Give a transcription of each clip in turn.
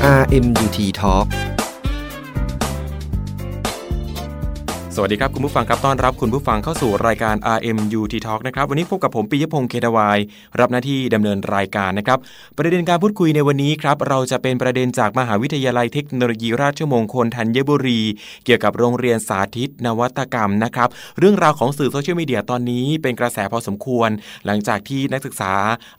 RMUT Talk วัสดีครับคุณผู้ฟังครับต้อนรับคุณผู้ฟังเข้าสู่รายการ RMUT Talk นะครับวันนี้พบกับผมปิยพงศ์เคทวายรับหน้าที่ดำเนินรายการนะครับประเด็นการพูดคุยในวันนี้ครับเราจะเป็นประเด็นจากมหาวิทยาลัยเทคโนโลยีราชมงคลธัญบุรี เกี่ยวกับโรงเรียนสาธิตนวัตกรรมนะครับเรื่องราวของสื่อโซเชียลมีเดียตอนนี้เป็นกระแสพอสมควร หลังจากที่นักศึกษา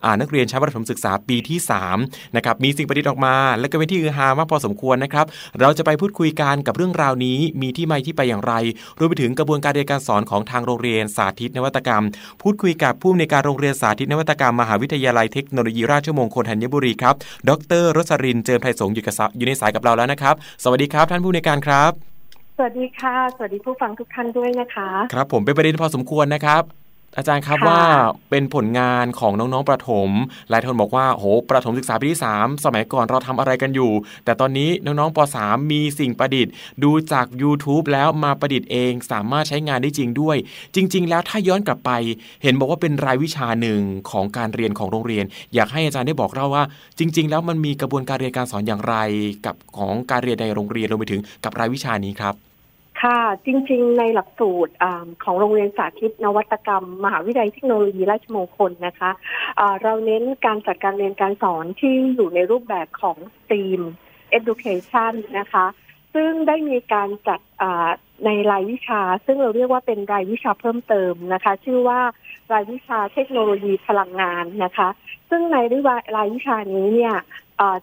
อ่านักเรียนชั้นประถมศึกษาปีที่3นะครับมีสิ่งประดิษฐ์ออกมา และก็เป็นที่ฮือฮามากพอสมควรนะครับเราจะไปพูดคุยกันกับเรื่องราวนี้มีที่มาที่ไปอย่างไรรวมไปถึงกระบวนการเรียนการสอนของทางโรงเรียนสาธิตนวัตกรรม พูดคุยกับผู้ในการโรงเรียนสาธิตนวัตกรรมมหาวิทยาลัยเทคโนโลยีราชมงคลธัญบุรีครับ ดรรสรินเจิมไทยสงอยู่กับอยู่ในสายกับเราแล้วนะครับ สวัสดีครับท่านผู้ในการครับ สวัสดีค่ะ สวัสดีผู้ฟังทุกท่านด้วยนะคะ ครับผมเป็นประเด็นพอสมควรนะครับ อาจารย์ครับว่าเป็นผลงานของน้องๆประถม หลายคนบอกว่าโหประถมศึกษาปีที่ 3 สมัยก่อนเราทำอะไรกันอยู่ แต่ตอนนี้น้องๆป .3 มีสิ่งประดิษฐ์ ดูจาก YouTube แล้วมาประดิษฐ์เองสามารถใช้งานได้จริงด้วย จริง ๆ แล้วถ้าย้อนกลับไป เห็นบอกว่าเป็นรายวิชาหนึ่งของการเรียนของโรงเรียน อยากให้อาจารย์ได้บอกเราว่า จริง ๆ แล้วมันมีกระบวนการเรียนการสอนอย่างไร กับของการเรียนในโรงเรียนรวมไปถึงกับรายวิชานี้ครับ ค่ะ จริง ๆ ในหลักสูตรอของโรงเรียนสาธิตนวัตกรรม มหาวิทยาลัยเทคโนโลยีราชมงคลนะคะะเราเน้นการจัดการเรียนการสอนที่อยู่ในรูปแบบของ STEAM Education นะคะ ซึ่งได้มีการจัดในรายวิชา ซึ่งเราเรียกว่าเป็นรายวิชาเพิ่มเติมนะคะ ชื่อว่ารายวิชาเทคโนโลยีพลังงานนะคะ ซึ่งในรายวิชานี้เนี่ย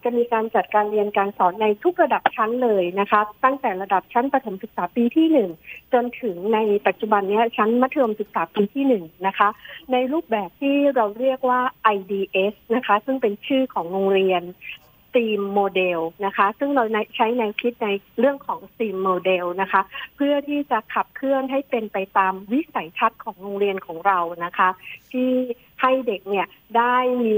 จะมีการจัดการเรียนการสอนในทุกระดับชั้นเลยนะคะ ตั้งแต่ระดับชั้นประถมศึกษาปีที่หนึ่งจนถึงในปัจจุบันนี้ชั้นมัธยมศึกษาปีที่หนึ่งนะคะ ในรูปแบบที่เราเรียกว่า IDS นะคะ ซึ่งเป็นชื่อของโรงเรียน SEAM Model นะคะ ซึ่งเราใช้แนวคิดในเรื่องของ SEAM Model นะคะ เพื่อที่จะขับเคลื่อนให้เป็นไปตามวิสัยทัศน์ของโรงเรียนของเรานะคะ ที่ให้เด็กเนี่ยได้มี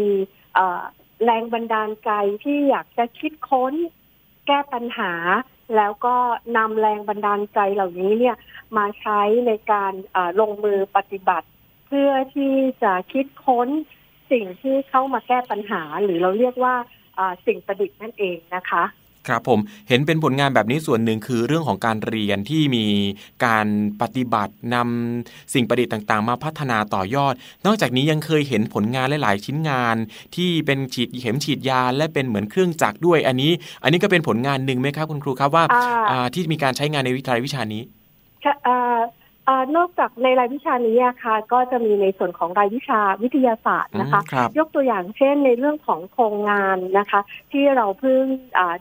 แรงบันดาลใจที่อยากจะคิดค้น แก้ปัญหา แล้วก็นำแรงบันดาลใจเหล่านี้เนี่ยมาใช้ในการลงมือปฏิบัติ เพื่อที่จะคิดค้นสิ่งที่เข้ามาแก้ปัญหา หรือเราเรียกว่าสิ่งประดิษฐ์นั่นเองนะคะ ครับผมเห็นเป็นผลงานแบบนี้ส่วนหนึ่งคือเรื่องของการเรียนที่มีการปฏิบัตินำสิ่งประดิษฐ์ต่าง ๆ มาพัฒนาต่อยอด นอกจากนี้ยังเคยเห็นผลงานหลาย ๆ ชิ้นงาน ที่เป็นฉีดเข็มฉีดยาและเป็นเหมือนเครื่องจักรด้วยอันนี้ อันนี้ก็เป็นผลงานหนึ่งไหมครับคุณครูครับว่าที่มีการใช้งานในวิทยาวิชานี้ นอกจากในรายวิชานี้ค่ะ ก็จะมีในส่วนของรายวิชาวิทยาศาสตร์นะคะ ยกตัวอย่างเช่นในเรื่องของโครงงานนะคะ ที่เราเพิ่ง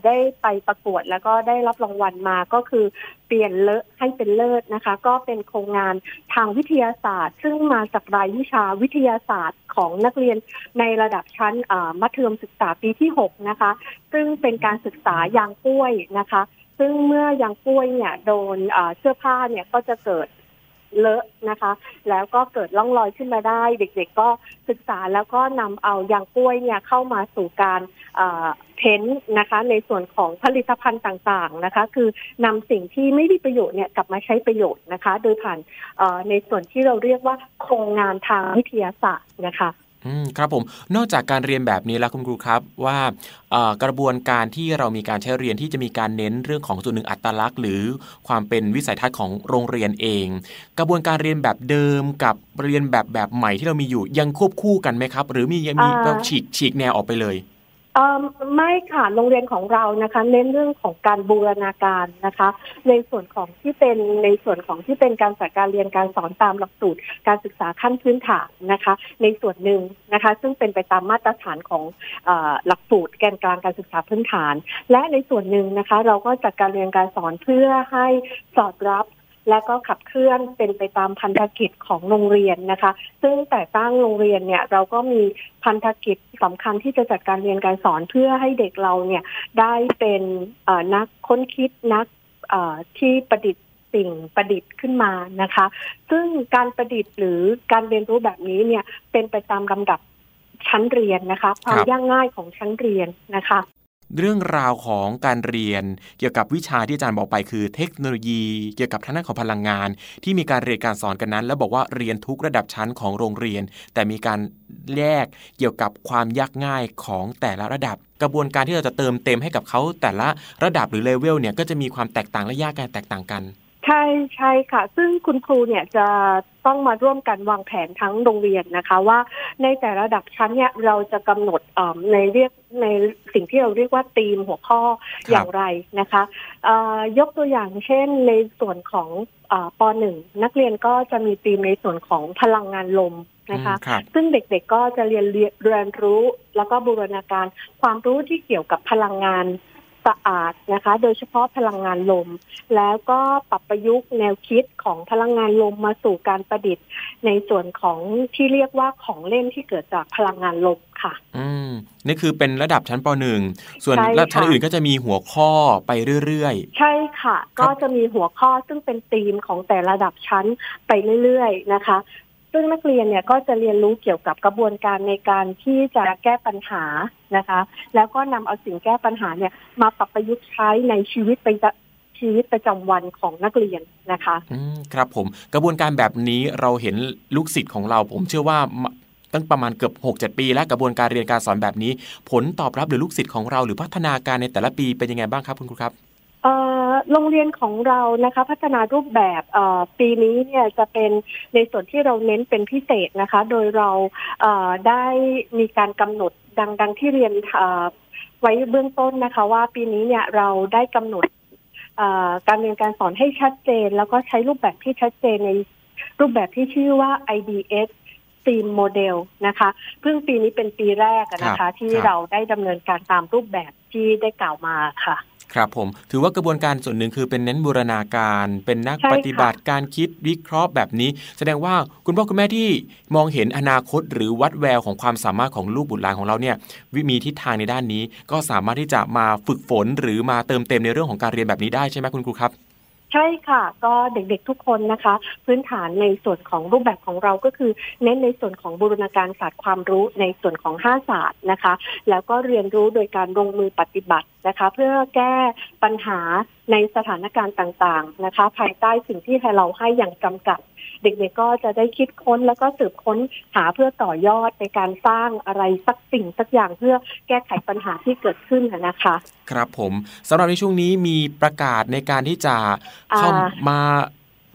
ได้ไปประกวดแล้วก็ได้รับรางวัลมาก็คือเปลี่ยนเลอะให้เป็นเลิศนะคะ ก็เป็นโครงงานทางวิทยาศาสตร์ ซึ่งมาจากรายวิชาวิทยาศาสตร์ของนักเรียนในระดับชั้นมัธยมศึกษาปีที่6นะคะ ซึ่งเป็นการศึกษายางกล้วยนะคะ ซึ่งเมื่อยางกล้วยเนี่ยโดนเสื้อผ้าเนี่ยก็จะเกิด เลอะนะคะ แล้วก็เกิดร่องรอยขึ้นมาได้ เด็กๆก็ศึกษาแล้วก็นำเอายางกล้วยเนี่ยเข้ามาสู่การเพ้นนะคะ ในส่วนของผลิตภัณฑ์ต่างๆนะคะ คือนำสิ่งที่ไม่มีประโยชน์เนี่ยกลับมาใช้ประโยชน์นะคะ โดยผ่านในส่วนที่เราเรียกว่าโครงงานทางวิทยาศาสตร์นะคะ อืมครับผมนอกจากการเรียนแบบนี้แล้วคุณครูครับว่ากระบวนการที่เรามีการใช้เรียนที่จะมีการเน้นเรื่องของส่วนหนึ่งอัตลักษณ์ หรือความเป็นวิสัยทัศน์ของโรงเรียนเอง กระบวนการเรียนแบบเดิมกับเรียนแบบแบบใหม่ที่เรามีอยู่ยังควบคู่กันไหมครับ หรือมียังมีเราฉีกฉีกแนวออกไปเลย ไม่ค่ะโรงเรียนของเรานะคะ เน้นเรื่องของการบูรณาการนะคะ ในส่วนของที่เป็นในส่วนของที่เป็นการจัดการเรียนการสอนตามหลักสูตร การศึกษาขั้นพื้นฐานนะคะ ในส่วนหนึ่งนะคะ ซึ่งเป็นไปตามมาตรฐานของหลักสูตรแกนกลางการศึกษาพื้นฐาน และในส่วนหนึ่งนะคะ เราก็จัดการเรียนการสอนเพื่อให้สอดรับ และก็ขับเคลื่อนเป็นไปตามพันธกิจของโรงเรียนนะคะ ซึ่งแต่ตั้งโรงเรียนเนี่ยเราก็มีพันธกิจสำคัญที่จะจัดการเรียนการสอนเพื่อให้เด็กเราเนี่ยได้เป็นนักค้นคิดนักที่ประดิษฐ์สิ่งประดิษฐ์ขึ้นมานะคะ ซึ่งการประดิษฐ์หรือการเรียนรู้แบบนี้เนี่ยเป็นไปตามลำดับชั้นเรียนนะคะ ความยากง่ายของชั้นเรียนนะคะ เรื่องราวของการเรียน เกี่ยวกับวิชาที่อาจารย์บอกไปคือ เทคโนโลยี เกี่ยวกับทางด้านของพลังงาน ที่มีการเรียนการสอนกันนั้น แล้วบอกว่าเรียนทุกระดับชั้นของโรงเรียน แต่มีการแยกเกี่ยวกับความยากง่ายของแต่ละระดับ กระบวนการที่เราจะเติมเต็มให้กับเขาแต่ละระดับหรือเลเวลเนี่ยก็จะมีความแตกต่างและยากการแตกต่างกัน ใช่ใช่ค่ะ ซึ่งคุณครูเนี่ยจะต้องมาร่วมกันวางแผนทั้งโรงเรียนนะคะ ว่าในแต่ระดับชั้นเนี่ยเราจะกำหนดในเรียกในสิ่งที่เราเรียกว่าธีมหัวข้ออย่างไรนะคะยกตัวอย่างเช่นในส่วนของป .1 นักเรียนก็จะมีธีมในส่วนของพลังงานลมนะคะซึ่งเด็กๆก็จะเรียนเรียนรู้แล้วก็บูรณาการความรู้ที่เกี่ยวกับพลังงาน สะอาดนะคะ โดยเฉพาะพลังงานลม แล้วก็ปรับประยุกต์แนวคิดของพลังงานลมมาสู่การประดิษฐ์ ในส่วนของที่เรียกว่าของเล่นที่เกิดจากพลังงานลมค่ะ อืมนี่คือเป็นระดับชั้นป .1 ส่วนระดับชั้นอื่นก็จะมีหัวข้อไปเรื่อยๆ ใช่ค่ะ ก็จะมีหัวข้อซึ่งเป็นธีมของแต่ระดับชั้นไปเรื่อยๆนะคะ ซึ่งนักเรียนเนี่ยก็จะเรียนรู้เกี่ยวกับกระบวนการในการที่จะแก้ปัญหานะคะ แล้วก็นำเอาสิ่งแก้ปัญหาเนี่ยมาปรับประยุกต์ใช้ในชีวิตประชีวิตประจำวันของนักเรียนนะคะอืมครับผมกระบวนการแบบนี้เราเห็นลูกศิษย์ของเรา ผมเชื่อว่าตั้งประมาณเกือบ 6 7 ปี แล้วกระบวนการเรียนการสอนแบบนี้ ผลตอบรับหรือลูกศิษย์ของเราหรือพัฒนาการในแต่ละปีเป็นยังไงบ้างครับคุณครูครับ โรงเรียนของเรานะคะ พัฒนารูปแบบปีนี้เนี่ยจะเป็นในส่วนที่เราเน้นเป็นพิเศษนะคะ โดยเราได้มีการกำหนดดังดังที่เรียนไว้เบื้องต้นนะคะ ว่าปีนี้เนี่ยเราได้กำหนดการเรียนการสอนให้ชัดเจน แล้วก็ใช้รูปแบบที่ชัดเจนในรูปแบบที่ชื่อว่า IDS SEAM Model นะคะเพิ่งปีนี้เป็นปีแรกนะคะ ที่เราได้ดำเนินการตามรูปแบบที่ได้กล่าวมาค่ะ ครับผม ถือว่ากระบวนการส่วนหนึ่งคือเป็นเน้นบูรณาการ เป็นนักปฏิบัติการคิดวิเคราะห์แบบนี้ แสดงว่าคุณพ่อคุณแม่ที่มองเห็นอนาคตหรือวัดแววของความสามารถของลูกบุตรหลานของเราเนี่ยวิมีทิศทางในด้านนี้ ก็สามารถที่จะมาฝึกฝนหรือมาเติมเต็มในเรื่องของการเรียนแบบนี้ได้ใช่ไหมคุณครูครับ ใช่ค่ะ ก็เด็กๆทุกคนนะคะ พื้นฐานในส่วนของรูปแบบของเราก็คือเน้นในส่วนของบูรณาการศาสตร์ความรู้ในส่วนของ 5 ศาสตร์นะคะ แล้วก็เรียนรู้โดยการลงมือปฏิบัตินะคะ เพื่อแก้ปัญหาในสถานการณ์ต่างๆนะคะ ภายใต้สิ่งที่เราให้อย่างจำกัด เด็กๆก็จะได้คิดค้นแล้วก็สืบค้นหาเพื่อต่อยอดในการสร้างอะไรสักสิ่งสักอย่างเพื่อแก้ไขปัญหาที่เกิดขึ้นนะคะ ครับผมสำหรับในช่วงนี้มีประกาศในการที่จะ เข้ามา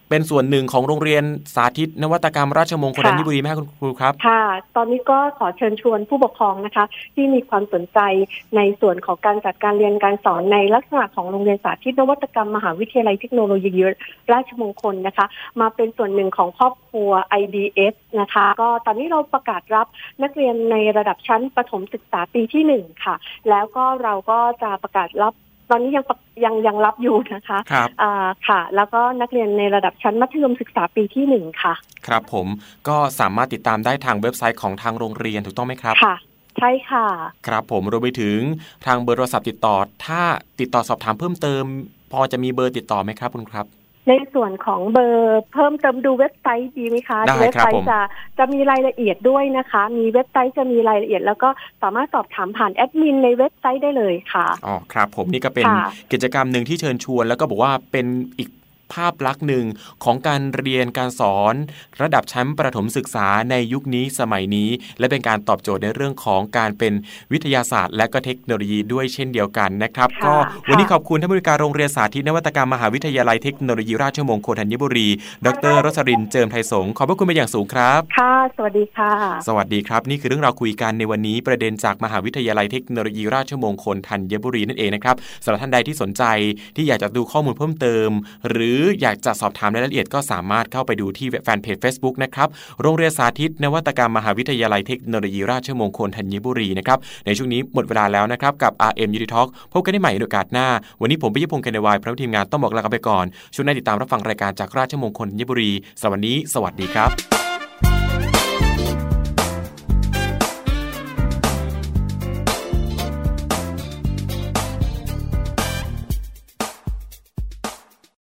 เป็นส่วนหนึ่งของโรงเรียนสาธิต นวัตกรรมราชมงคลธัญบุรีไหมคุณครูครับ ค่ะ ตอนนี้ก็ขอเชิญชวนผู้ปกครองนะคะ ที่มีความสนใจในส่วนของการจัดการเรียนการสอนในลักษณะของโรงเรียนสาธิต นวัตกรรมมหาวิทยาลัยเทคโนโลยีราชมงคลนะคะ มาเป็นส่วนหนึ่งของครอบครัว IDS นะคะ ก็ตอนนี้เราประกาศรับนักเรียนในระดับชั้นประถมศึกษาปีที่หนึ่งค่ะ แล้วก็เราก็จะประกาศรับ ตอนนี้ยังยังยังรับอยู่นะคะครับอ่าค่ะ แล้วก็นักเรียนในระดับชั้นมัธยมศึกษาปีที่หนึ่งค่ะ ครับผมก็สามารถติดตามได้ทางเว็บไซต์ของทางโรงเรียนถูกต้องไหมครับค่ะใช่ค่ะ ครับผมรวมไปถึงทางเบอร์โทรศัพท์ติดต่อ ถ้าติดต่อสอบถามเพิ่มเติม พอจะมีเบอร์ติดต่อไหมครับคุณครับ ในส่วนของเบอร์เพิ่มเติมดูเว็บไซต์ดีไหมคะเว็บไซต์จะจะมีรายละเอียดด้วยนะคะ มีเว็บไซต์จะมีรายละเอียด แล้วก็สามารถสอบถามผ่านแอดมินในเว็บไซต์ได้เลยค่ะอ๋อครับ ผมนี่ก็เป็นกิจกรรมหนึ่งที่เชิญชวน แล้วก็บอกว่าเป็นอีก ภาพลักษณ์หนึ่งของการเรียนการสอน ระดับชั้นประถมศึกษาในยุคนี้สมัยนี้ และเป็นการตอบโจทย์ในเรื่องของการเป็นวิทยาศาสตร์ และก็เทคโนโลยีด้วยเช่นเดียวกันนะครับ ก็วันนี้ขอบคุณท่านบริการโรงเรียนสาธิตนวัตกรรมมหาวิทยาลัยเทคโนโลยีราชมงคลธัญบุรี ดรรสรินเจิมไทยสงขอบพระคุณเป็นอย่างสูงครับ ค่ะ สวัสดีค่ะ สวัสดีครับ นี่คือเรื่องราวคุยกันในวันนี้ประเด็นจากมหาวิทยาลัยเทคโนโลยีราชมงคลธัญบุรีนั่นเองนะครับสำหรับท่านใดที่สนใจที่อยากจะดูข้อมูลเพิ่มเติม หรือืออยากจะสอบถามรายละเอียดก็สามารถเข้าไปดูที่แฟนเพจ Facebook นะครับ โรงเรียนสาธิต นวัตกรรมมหาวิทยาลัยเทคโนโลยีราชมงคลธัญบุรีนะครับ ในช่วงนี้หมดเวลาแล้วนะครับ กับ RM u n i Talk พบกันได้ใหม่ในโอกาสหน้า วันนี้ผมปิยพงศ์เคนวายพร้อมทีมงานต้องบอกลาไปก่อน ช่วงหน้าติดตามรับฟังรายการจากราชมงคลธัญบุรีสวัสดีสวัสดีครับ